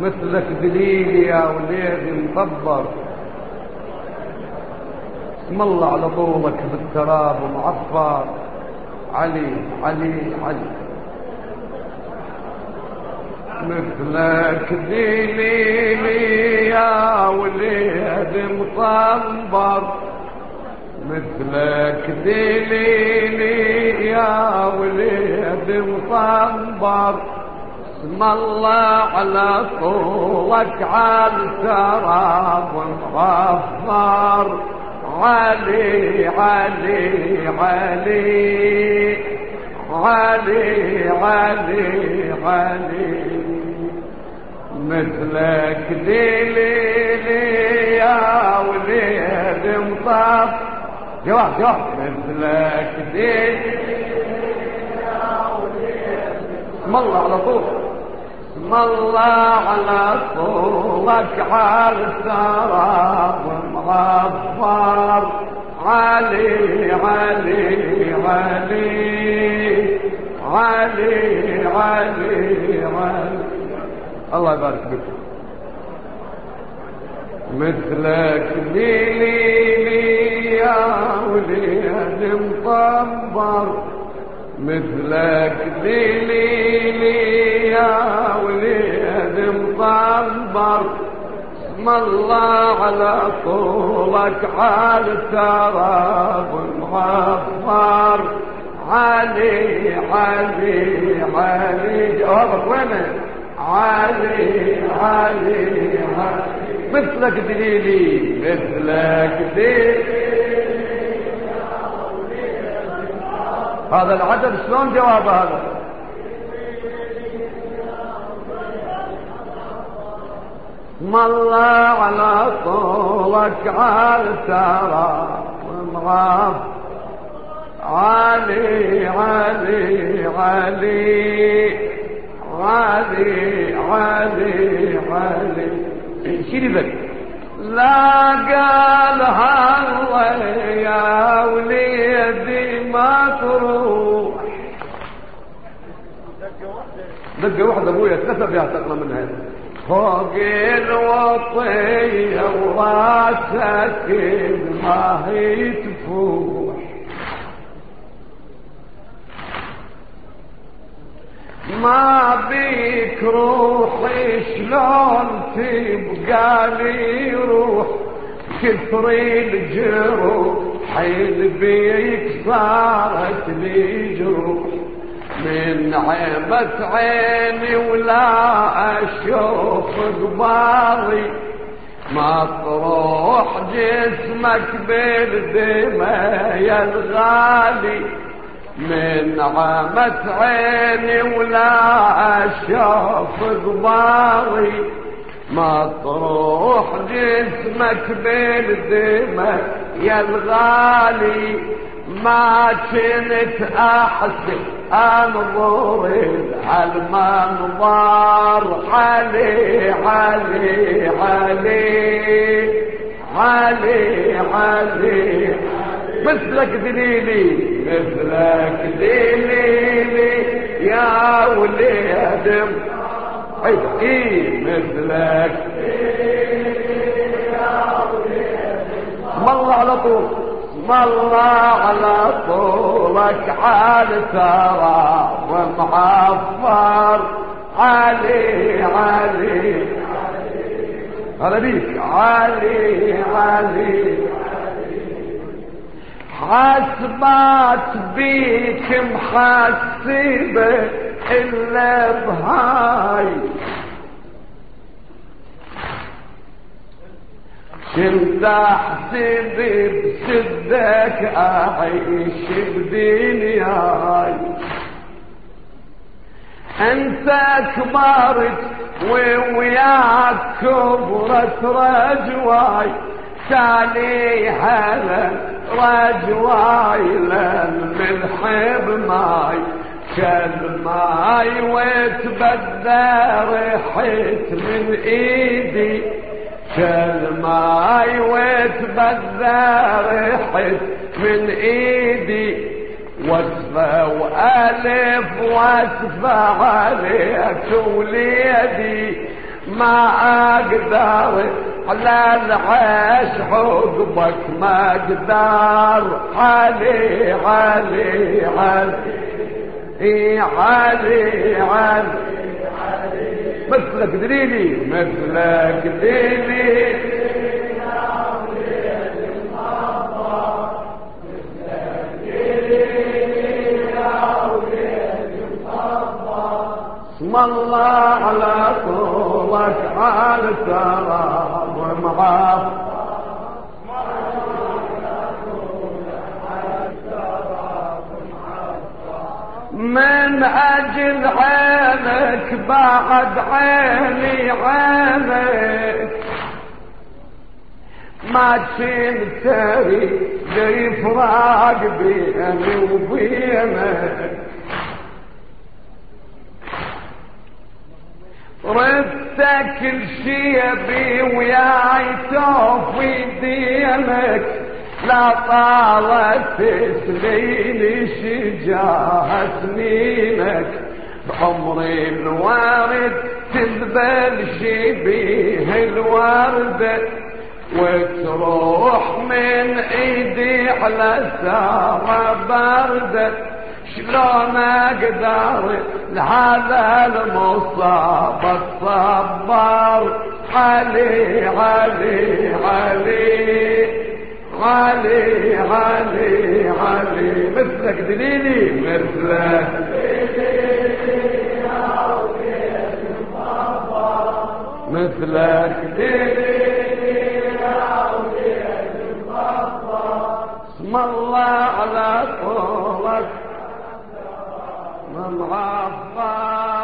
مثلك دليل يا وليدي مطبر. اسم الله على طولك بالتراب معفر علي علي علي. مثلك دليلي يا وليد مطبر. مثلك دليلي يا وليد مطبر. اسم الله على طولك على التراب مغفر علي علي علي علي علي علي مثلك دليلي يا وليد مطف جواب جواب. مثلك دليلي يا وليد اسم الله على طول. اسم الله على طولك على السراب مغفر علي علي علي. علي علي علي. الله يبارك بك مثلك ليلي يا وليد مطبر مثلك ليلي يا وليد مطبر. اسم الله على طولك على التراب المغفر علي علي علي. جوابك وينه علي علي علي. مثلك دليلي مثلك دليلي. هذا العدد شلون جواب هذا؟ ما الله على طولك على ترى ومغاف علي علي علي. علي علي علي. ذلك لا قال الله يا وليدي ما تروح. دقة واحدة ابويا ثلاثة فيها تقلى منها فوق الوطية وراسك ما هي تفوح ما بيك روحي شلون تبقى لي روح؟ كثر الجروح حيل بيك صارت لي جروح. من عيبة عيني ولا أشوف قبالي. ما تروح جسمك بالدماء يا الغالي. من عمت عيني ولا أشوف قباري ما تروح جسمك بالدمى يا الغالي. ما كنت أحسن انظر المنظر علي علي علي علي علي. مثلك دليلي. مثلك دليلي يا وليد اي مثلك مر على طول مر على طولك على ترى ومعفر علي علي هلا بيك علي علي حسبات بيك محسبة إلا بهاي. كنت احسب بسدك أعيش بدنياي أنت كبرت وياك كبرت رجواي. تالي هلا رجواي للملح بماي كل ماي وتبدى ريحت من إيدي. كل ماي وتبدى ريحت من إيدي. وصفة وألف وصفة عليك وليدي. ما أقدر على العيش حقبك ما أقدر علي علي. علي علي علي. مثلك دليلي مثلك دليلي. اسم الله على طولك على السلام ومعاف من أجل عينك بعد عيني عينك. ما تنتهي ليفراق بيني وبينك. ردت كل شي بي وياي توفي دينك لا طالت سنين شجاع سنينك بعمري الوارد تذبل شي بيه الوردة وتروح من ايدي على سارة باردة. شلون أقدر لهذا المصاب الصبر علي علي علي. علي علي علي. مثلك دليلي مثلك. مثلك دليلي اسم الله على طولك والغفار